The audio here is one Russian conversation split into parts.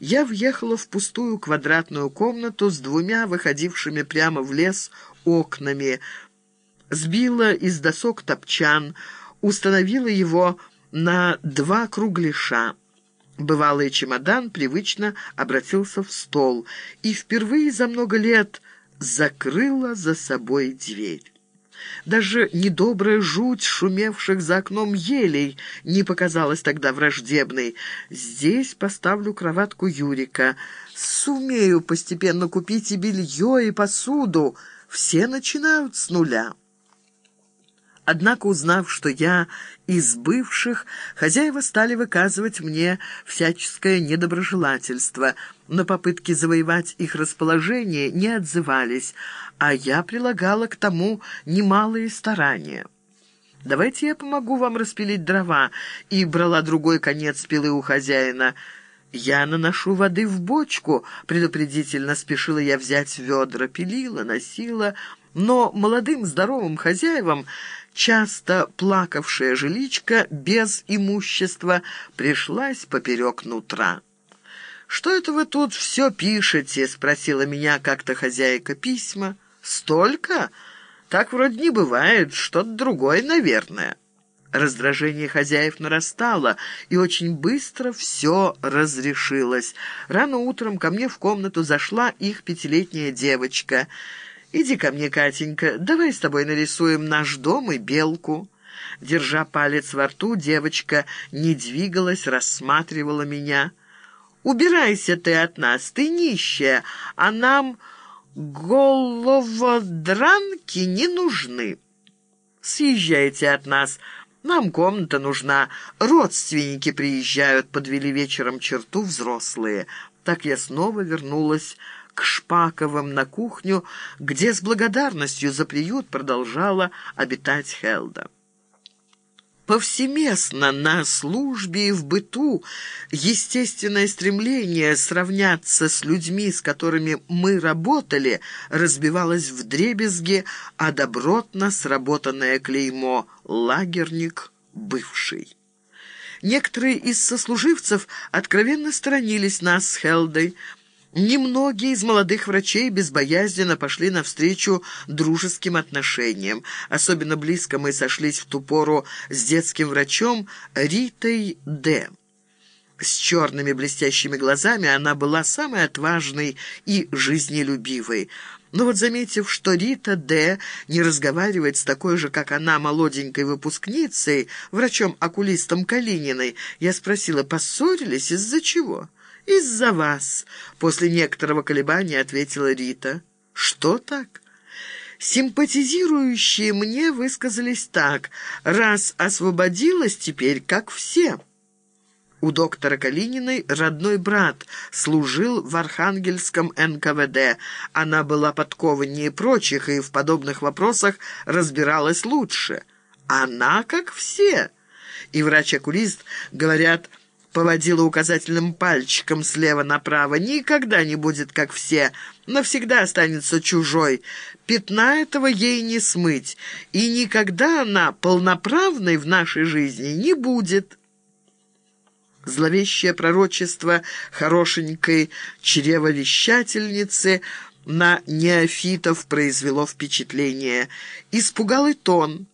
Я въехала в пустую квадратную комнату с двумя выходившими прямо в лес окнами, сбила из досок топчан, установила его на два кругляша. Бывалый чемодан привычно обратился в стол и впервые за много лет закрыла за собой дверь. Даже недобрая жуть шумевших за окном елей не показалась тогда враждебной. Здесь поставлю кроватку Юрика. Сумею постепенно купить и белье, и посуду. Все начинают с нуля. Однако, узнав, что я из бывших, хозяева стали выказывать мне всяческое недоброжелательство. На попытки завоевать их расположение не отзывались, а я прилагала к тому немалые старания. «Давайте я помогу вам распилить дрова», и брала другой конец пилы у хозяина. «Я наношу воды в бочку», — предупредительно спешила я взять ведра, пилила, носила, но молодым здоровым хозяевам часто плакавшая жиличка без имущества пришлась поперек нутра. «Что это вы тут все пишете?» — спросила меня как-то хозяйка письма. «Столько? Так вроде не бывает, что-то другое, наверное». Раздражение хозяев нарастало, и очень быстро все разрешилось. Рано утром ко мне в комнату зашла их пятилетняя девочка — «Иди ко мне, Катенька, давай с тобой нарисуем наш дом и белку». Держа палец во рту, девочка не двигалась, рассматривала меня. «Убирайся ты от нас, ты нищая, а нам головодранки не нужны. Съезжайте от нас». Нам комната нужна. Родственники приезжают, подвели вечером черту взрослые. Так я снова вернулась к Шпаковым на кухню, где с благодарностью за приют продолжала обитать Хелда. Повсеместно на службе и в быту естественное стремление сравняться с людьми, с которыми мы работали, разбивалось в дребезге, а добротно сработанное клеймо «лагерник бывший». Некоторые из сослуживцев откровенно сторонились нас с Хелдой, Немногие из молодых врачей безбоязненно пошли навстречу дружеским отношениям. Особенно близко мы сошлись в ту пору с детским врачом Ритой Д. С черными блестящими глазами она была самой отважной и жизнелюбивой. Но вот заметив, что Рита Д. не разговаривает с такой же, как она, молоденькой выпускницей, врачом-окулистом Калининой, я спросила, поссорились из-за чего?» «Из-за вас», — после некоторого колебания ответила Рита. «Что так?» Симпатизирующие мне высказались так. «Раз освободилась теперь, как все». У доктора Калининой родной брат служил в Архангельском НКВД. Она была подкованнее прочих и в подобных вопросах разбиралась лучше. Она, как все. И врач-окулист, говорят, поводила указательным пальчиком слева направо. «Никогда не будет, как все. Навсегда останется чужой. Пятна этого ей не смыть. И никогда она полноправной в нашей жизни не будет». Зловещее пророчество хорошенькой чревовещательницы на неофитов произвело впечатление. Испугал и тон.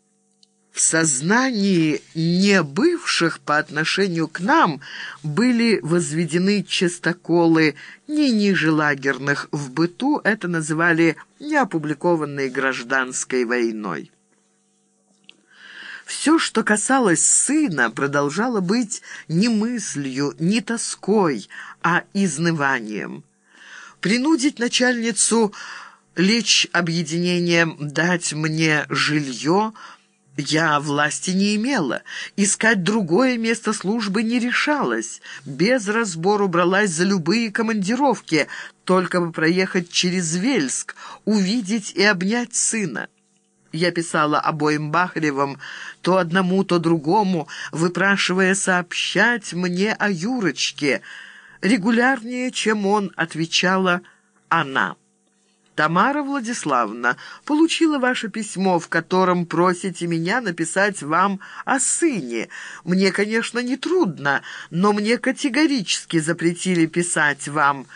В сознании не бывших по отношению к нам были возведены частоколы не ниже лагерных в быту, это называли неопубликованной гражданской войной. Все, что касалось сына, продолжало быть не мыслью, не тоской, а изныванием. Принудить начальницу лечь объединением дать мне жилье – я власти не имела, искать другое место службы не решалась, без разбору бралась за любые командировки, только бы проехать через Вельск, увидеть и обнять сына. Я писала обоим Бахаревым, то одному, то другому, выпрашивая сообщать мне о Юрочке. Регулярнее, чем он, отвечала она. Тамара Владиславовна получила ваше письмо, в котором просите меня написать вам о сыне. Мне, конечно, не трудно, но мне категорически запретили писать вам.